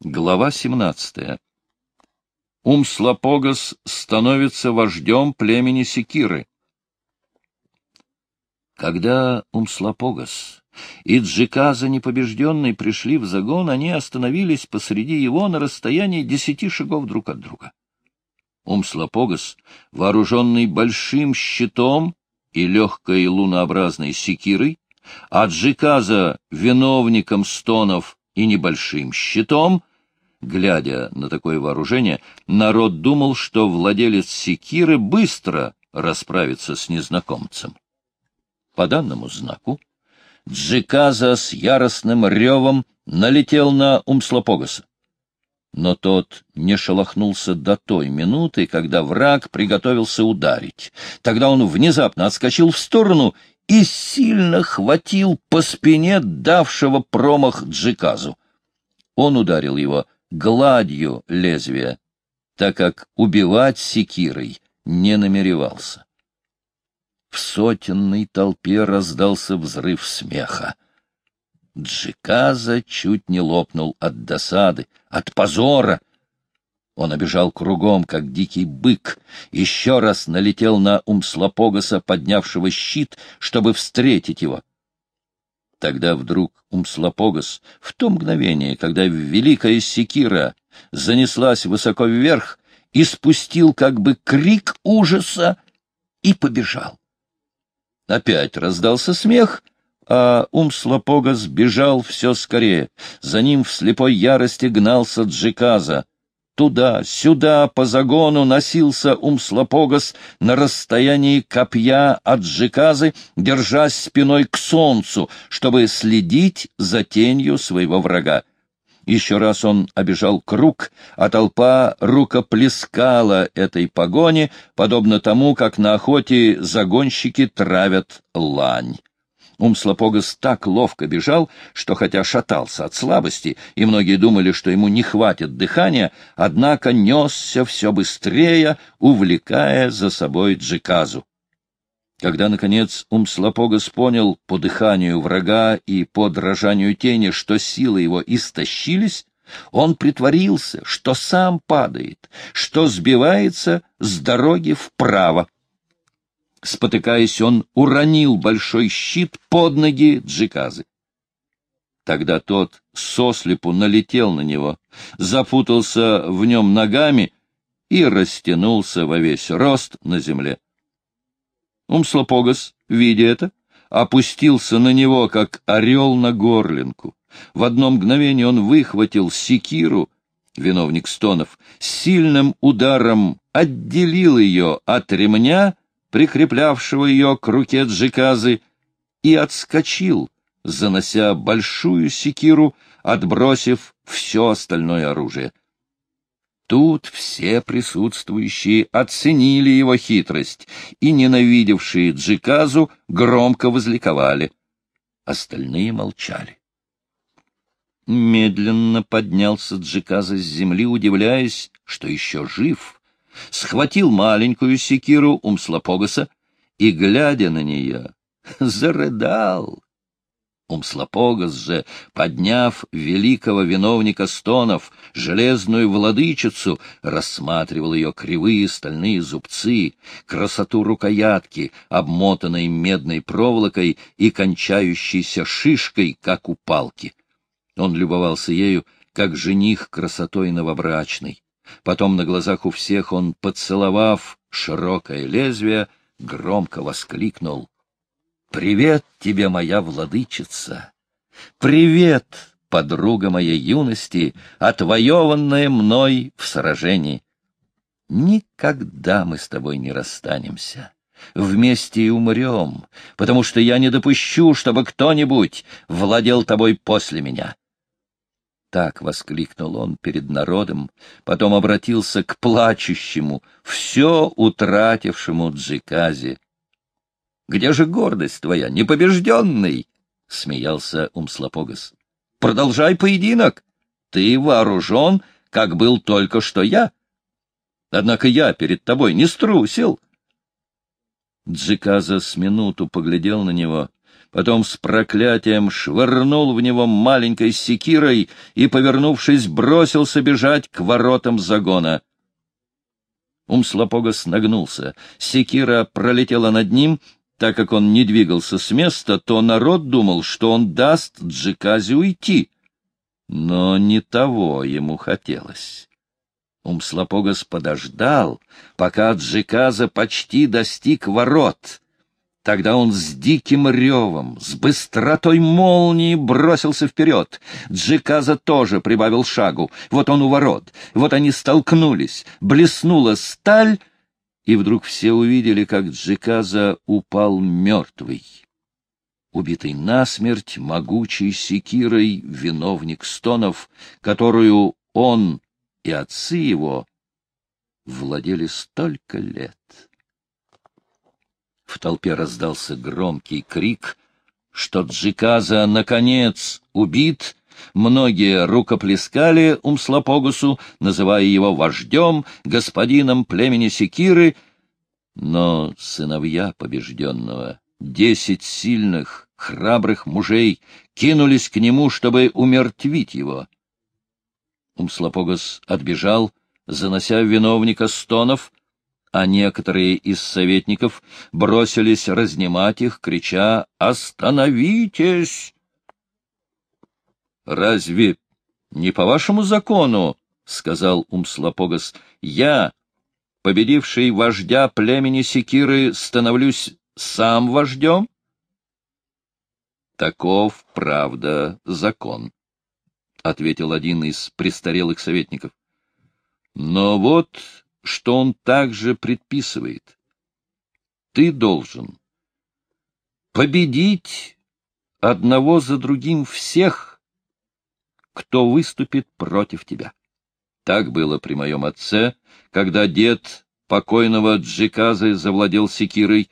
Глава 17. Умслопогас становится вождем племени Секиры. Когда Умслопогас и Джиказа непобежденный пришли в загон, они остановились посреди его на расстоянии десяти шагов друг от друга. Умслопогас, вооруженный большим щитом и легкой лунообразной секирой, а Джиказа виновником стонов и небольшим щитом — Глядя на такое вооружение, народ думал, что владелец секиры быстро расправится с незнакомцем. По данному знаку Джиказа с яростным ревом налетел на Умслопогаса. Но тот не шелохнулся до той минуты, когда враг приготовился ударить. Тогда он внезапно отскочил в сторону и сильно хватил по спине давшего промах Джиказу. Он ударил его гладью лезвия, так как убивать секирой не намеревался. В сотенной толпе раздался взрыв смеха. Джиказа чуть не лопнул от досады, от позора. Он обежал кругом, как дикий бык, еще раз налетел на Умслопогаса, поднявшего щит, чтобы встретить его. Тогда вдруг Умслопогас, в то мгновение, когда великая секира занеслась высоко вверх, испустил как бы крик ужаса и побежал. Опять раздался смех, а Умслопогас бежал все скорее. За ним в слепой ярости гнался Джиказа. Туда, сюда, по загону носился Умслопогас на расстоянии копья от Джиказы, держась спиной к солнцу, чтобы следить за тенью своего врага. Еще раз он обежал круг, а толпа рукоплескала этой погони, подобно тому, как на охоте загонщики травят лань. Умслопогас так ловко бежал, что хотя шатался от слабости, и многие думали, что ему не хватит дыхания, однако несся все быстрее, увлекая за собой Джиказу. Когда, наконец, Умслопогас понял по дыханию врага и по дрожанию тени, что силы его истощились, он притворился, что сам падает, что сбивается с дороги вправо. Спотыкаясь, он уронил большой щит под ноги Джиказы. Тогда тот сослепу налетел на него, запутался в нем ногами и растянулся во весь рост на земле. Умслопогас, видя это, опустился на него, как орел на горлинку. В одно мгновение он выхватил секиру, виновник стонов, сильным ударом отделил ее от ремня прикреплявшего ее к руке Джиказы, и отскочил, занося большую секиру, отбросив все остальное оружие. Тут все присутствующие оценили его хитрость, и ненавидевшие Джиказу громко возликовали. Остальные молчали. Медленно поднялся Джиказа с земли, удивляясь, что еще жив — схватил маленькую секиру Умслопогаса и, глядя на нее, зарыдал. Умслопогас же, подняв великого виновника стонов, железную владычицу, рассматривал ее кривые стальные зубцы, красоту рукоятки, обмотанной медной проволокой и кончающейся шишкой, как у палки. Он любовался ею, как жених красотой новобрачной. Потом на глазах у всех он, поцеловав широкое лезвие, громко воскликнул. — Привет тебе, моя владычица! Привет, подруга моей юности, отвоеванная мной в сражении! Никогда мы с тобой не расстанемся. Вместе и умрем, потому что я не допущу, чтобы кто-нибудь владел тобой после меня. Так воскликнул он перед народом, потом обратился к плачущему, все утратившему Джиказе. — Где же гордость твоя, непобежденный? — смеялся Умслопогас. — Продолжай поединок. Ты вооружен, как был только что я. Однако я перед тобой не струсил. Джиказа с минуту поглядел на него, потом с проклятием швырнул в него маленькой секирой и, повернувшись, бросился бежать к воротам загона. Умслопогас нагнулся. Секира пролетела над ним. Так как он не двигался с места, то народ думал, что он даст Джиказе уйти. Но не того ему хотелось. Умслопогас подождал, пока Джиказа почти достиг ворот — Тогда он с диким ревом, с быстротой молнии бросился вперед. Джиказа тоже прибавил шагу. Вот он у ворот. Вот они столкнулись. Блеснула сталь, и вдруг все увидели, как Джиказа упал мертвый. Убитый насмерть могучей секирой виновник стонов, которую он и отцы его владели столько лет. В толпе раздался громкий крик, что Джиказа, наконец, убит. Многие рукоплескали Умслопогусу, называя его вождем, господином племени Секиры, но сыновья побежденного, десять сильных, храбрых мужей, кинулись к нему, чтобы умертвить его. Умслопогус отбежал, занося виновника стонов, а некоторые из советников бросились разнимать их, крича «Остановитесь!» «Разве не по вашему закону, — сказал Умслопогас, — я, победивший вождя племени Секиры, становлюсь сам вождем?» «Таков, правда, закон», — ответил один из престарелых советников. «Но вот что он также предписывает. Ты должен победить одного за другим всех, кто выступит против тебя. Так было при моем отце, когда дед покойного Джиказы завладел секирой.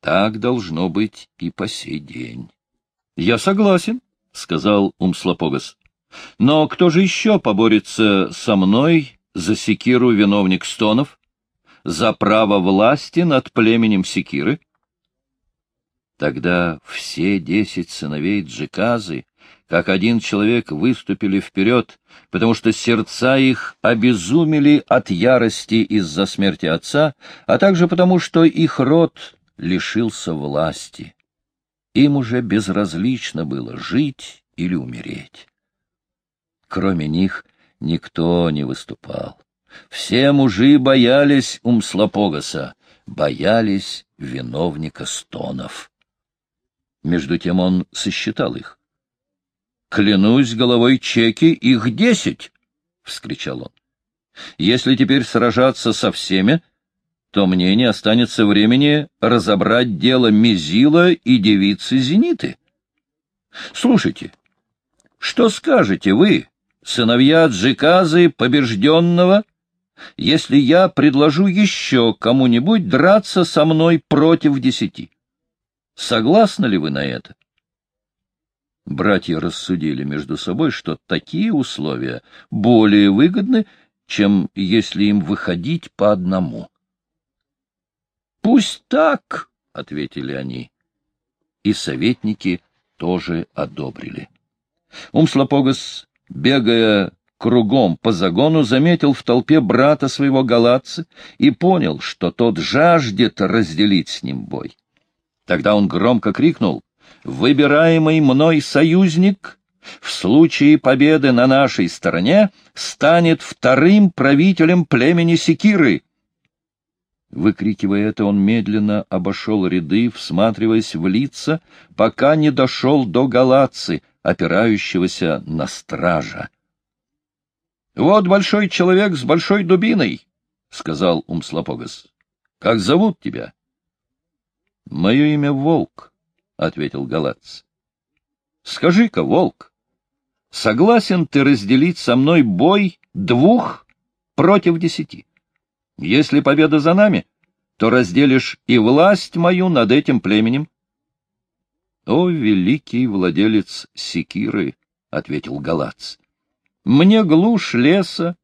Так должно быть и по сей день. — Я согласен, — сказал Умслопогас. — Но кто же еще поборется со мной за секиру виновник Стонов, за право власти над племенем секиры? Тогда все десять сыновей Джиказы, как один человек, выступили вперед, потому что сердца их обезумели от ярости из-за смерти отца, а также потому, что их род лишился власти. Им уже безразлично было жить или умереть. Кроме них никто не выступал. Все мужи боялись Умслопогаса, боялись виновника стонов. Между тем он сосчитал их. — Клянусь головой чеки, их десять! — вскричал он. — Если теперь сражаться со всеми, то мне не останется времени разобрать дело Мизила и девицы Зениты. Слушайте, что скажете вы, сыновья Джиказы побежденного, если я предложу еще кому-нибудь драться со мной против десяти. Согласны ли вы на это? Братья рассудили между собой, что такие условия более выгодны, чем если им выходить по одному. — Пусть так, — ответили они. И советники тоже одобрили. Умслопогас бегая кругом по загону, заметил в толпе брата своего галатца и понял, что тот жаждет разделить с ним бой. Тогда он громко крикнул «Выбираемый мной союзник в случае победы на нашей стороне станет вторым правителем племени Секиры». Выкрикивая это, он медленно обошел ряды, всматриваясь в лица, пока не дошел до галатцы — опирающегося на стража. — Вот большой человек с большой дубиной, — сказал Умслопогас. — Как зовут тебя? — Мое имя Волк, — ответил Галац. — Скажи-ка, Волк, согласен ты разделить со мной бой двух против десяти? Если победа за нами, то разделишь и власть мою над этим племенем, о, великий владелец секиры, — ответил Галац, — мне глушь леса,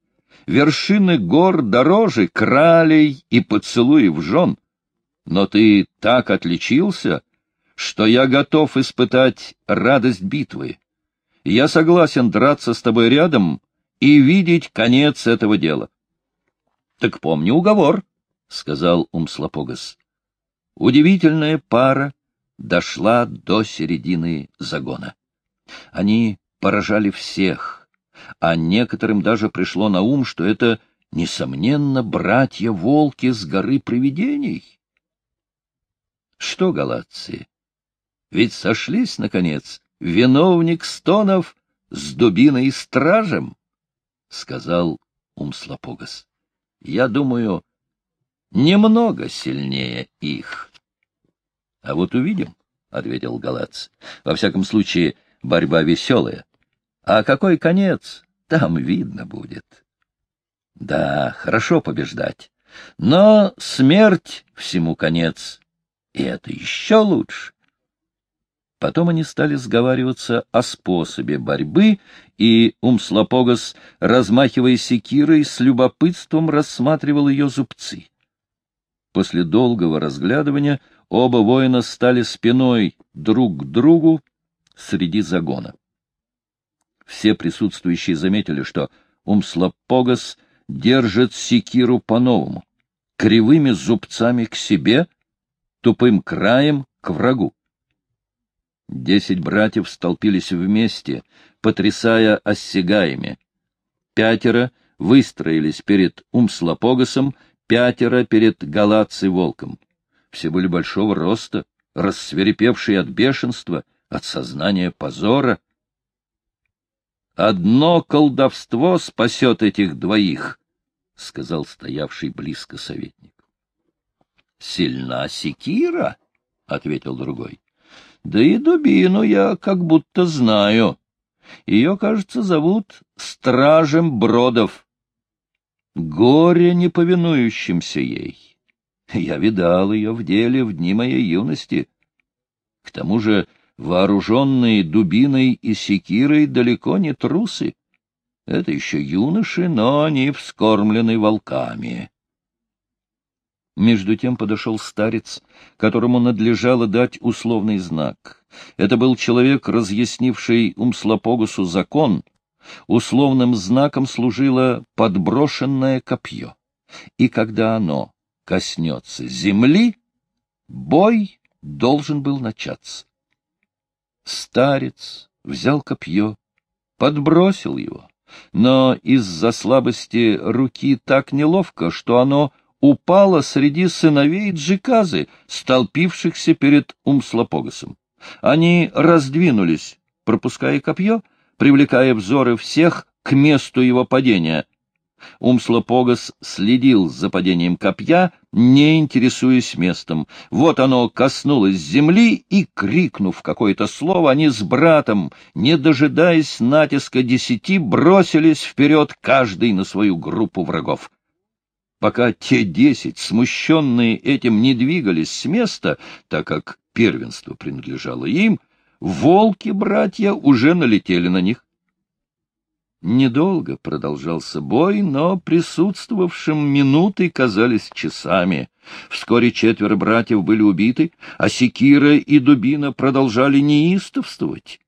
вершины гор дороже кралей и поцелуев жен, но ты так отличился, что я готов испытать радость битвы. Я согласен драться с тобой рядом и видеть конец этого дела. — Так помни уговор, — сказал Умслопогас. Удивительная пара дошла до середины загона. Они поражали всех, а некоторым даже пришло на ум, что это, несомненно, братья-волки с горы привидений. Что, галатцы, ведь сошлись, наконец, виновник стонов с дубиной и стражем, — сказал Умслопогас. — Я думаю, немного сильнее их. — А вот увидим, — ответил Галац. — Во всяком случае, борьба веселая. А какой конец, там видно будет. Да, хорошо побеждать, но смерть всему конец, и это еще лучше. Потом они стали сговариваться о способе борьбы, и Умслопогас, размахивая секирой, с любопытством рассматривал ее зубцы. После долгого разглядывания оба воина стали спиной друг к другу среди загона. Все присутствующие заметили, что Умслопогас держит секиру по-новому, кривыми зубцами к себе, тупым краем к врагу. Десять братьев столпились вместе, потрясая оссягаями. Пятеро выстроились перед Умслопогасом, пятеро перед Галацей-волком. Все были большого роста, рассверепевшие от бешенства, от сознания позора. «Одно колдовство спасет этих двоих», — сказал стоявший близко советник. «Сильна секира», — ответил другой. Да и дубину я как будто знаю. Ее, кажется, зовут Стражем Бродов. Горе неповинующимся ей. Я видал ее в деле в дни моей юности. К тому же вооруженные дубиной и секирой далеко не трусы. Это еще юноши, но они вскормлены волками. Между тем подошел старец, которому надлежало дать условный знак. Это был человек, разъяснивший Умслопогусу закон. Условным знаком служило подброшенное копье. И когда оно коснется земли, бой должен был начаться. Старец взял копье, подбросил его, но из-за слабости руки так неловко, что оно упала среди сыновей Джиказы, столпившихся перед Умслопогасом. Они раздвинулись, пропуская копье, привлекая взоры всех к месту его падения. Умслопогас следил за падением копья, не интересуясь местом. Вот оно коснулось земли, и, крикнув какое-то слово, они с братом, не дожидаясь натиска десяти, бросились вперед каждый на свою группу врагов пока те десять, смущенные этим, не двигались с места, так как первенство принадлежало им, волки-братья уже налетели на них. Недолго продолжался бой, но присутствовавшим минуты казались часами. Вскоре четверо братьев были убиты, а Секира и Дубина продолжали неистовствовать.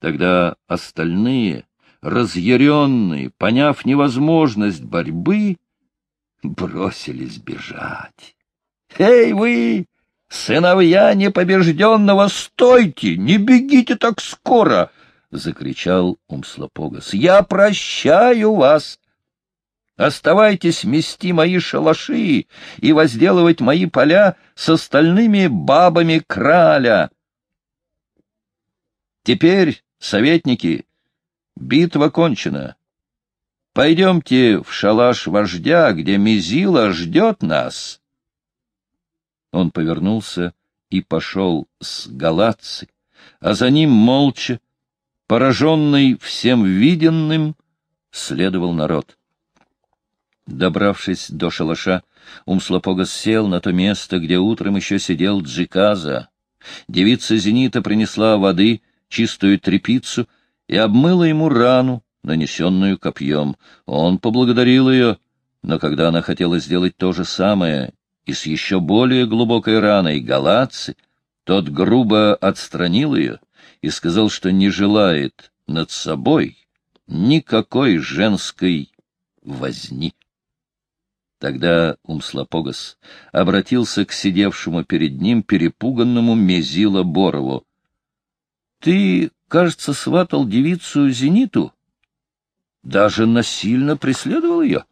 Тогда остальные, разъяренные, поняв невозможность борьбы, бросились бежать. «Эй, вы, сыновья непобежденного, стойте! Не бегите так скоро!» — закричал Умслопогас. «Я прощаю вас! Оставайтесь мести мои шалаши и возделывать мои поля с остальными бабами краля!» Теперь, советники, битва кончена. Пойдемте в шалаш вождя, где Мизила ждет нас. Он повернулся и пошел с Галатцы, а за ним молча, пораженный всем виденным, следовал народ. Добравшись до шалаша, Умслопогас сел на то место, где утром еще сидел Джиказа. Девица Зенита принесла воды, чистую трепицу, и обмыла ему рану, нанесенную копьем. Он поблагодарил ее, но когда она хотела сделать то же самое и с еще более глубокой раной галатцы, Тот грубо отстранил ее и сказал, что не желает над собой никакой женской возни. Тогда Умслопогас обратился к сидевшему перед ним перепуганному Мезила Борову. — Ты, кажется, сватал девицу Зениту? Даже насильно преследовал ее?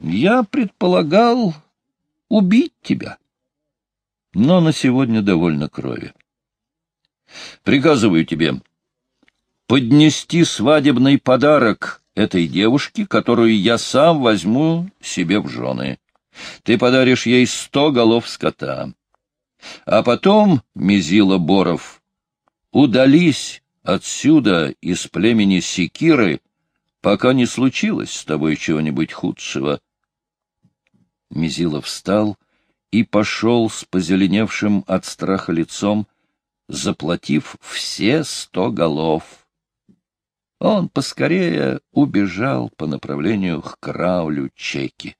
Я предполагал убить тебя. Но на сегодня довольно крови. Приказываю тебе поднести свадебный подарок этой девушки, которую я сам возьму себе в жены. Ты подаришь ей сто голов скота. А потом, Мизила Боров, удались отсюда из племени Секиры, пока не случилось с тобой чего-нибудь худшего. Мизила встал и пошел с позеленевшим от страха лицом, заплатив все сто голов. Он поскорее убежал по направлению к Краулю Чеки.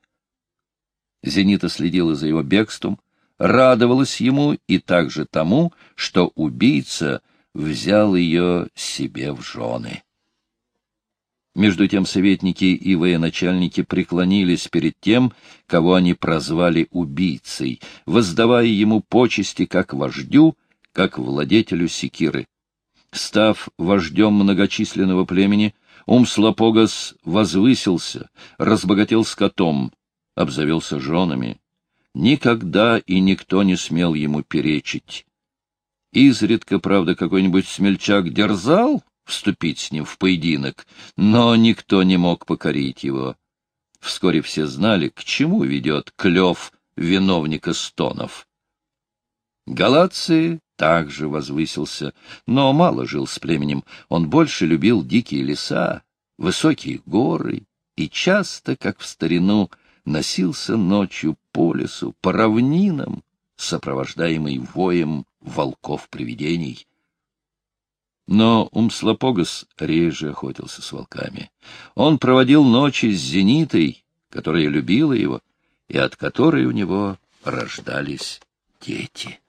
Зенита следила за его бегством, радовалась ему и также тому, что убийца взял ее себе в жены. Между тем советники и военачальники преклонились перед тем, кого они прозвали убийцей, воздавая ему почести как вождю, как владетелю секиры. Став вождем многочисленного племени, Умслопогас возвысился, разбогател скотом, обзавелся женами. Никогда и никто не смел ему перечить. Изредка, правда, какой-нибудь смельчак дерзал вступить с ним в поединок, но никто не мог покорить его. Вскоре все знали, к чему ведет клев виновника стонов. Галации также возвысился, но мало жил с племенем. Он больше любил дикие леса, высокие горы и часто, как в старину, носился ночью по лесу, по равнинам, сопровождаемый воем волков-привидений. Но Умслопогас реже охотился с волками. Он проводил ночи с Зенитой, которая любила его, и от которой у него рождались дети.